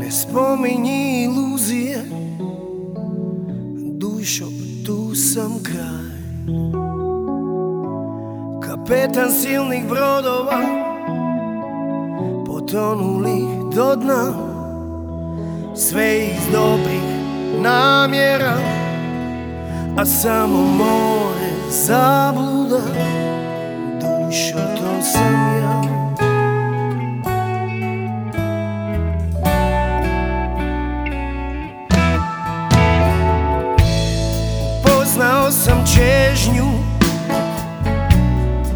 Ne spominji iluzije, dušo tu sam kraj. Kapetan silnih brodova, potonulih do dna, sve iz dobrih namjera a samo more zabluda. Dušo, to sam ja. Poznao sam čežnju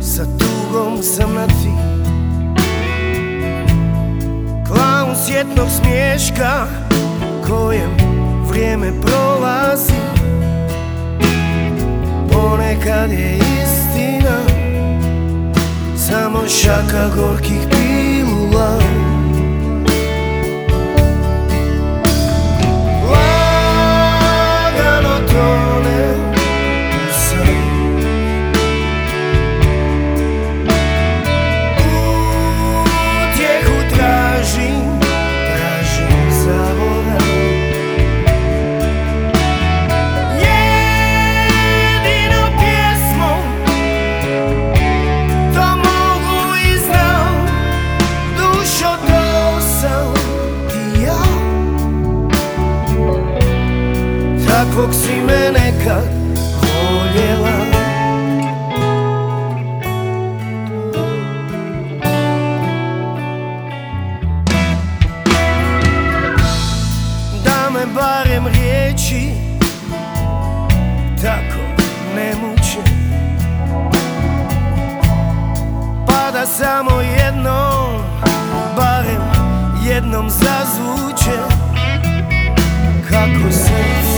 Sa tugom sam na ti Klaun sjetnog smješka Kojem vrijeme prolazi Ponekad je istina Samo šaka gorkih pilula Takvog si me nekad voljela. Da me barem riječi Tako ne muče Pa da samo jednom Barem jednom zazvuče Kako srce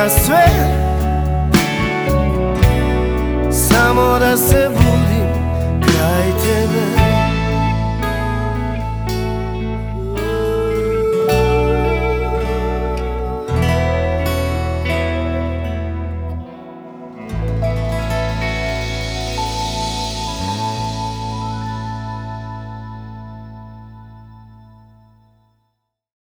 na sve. Samo da se budim kraj tebe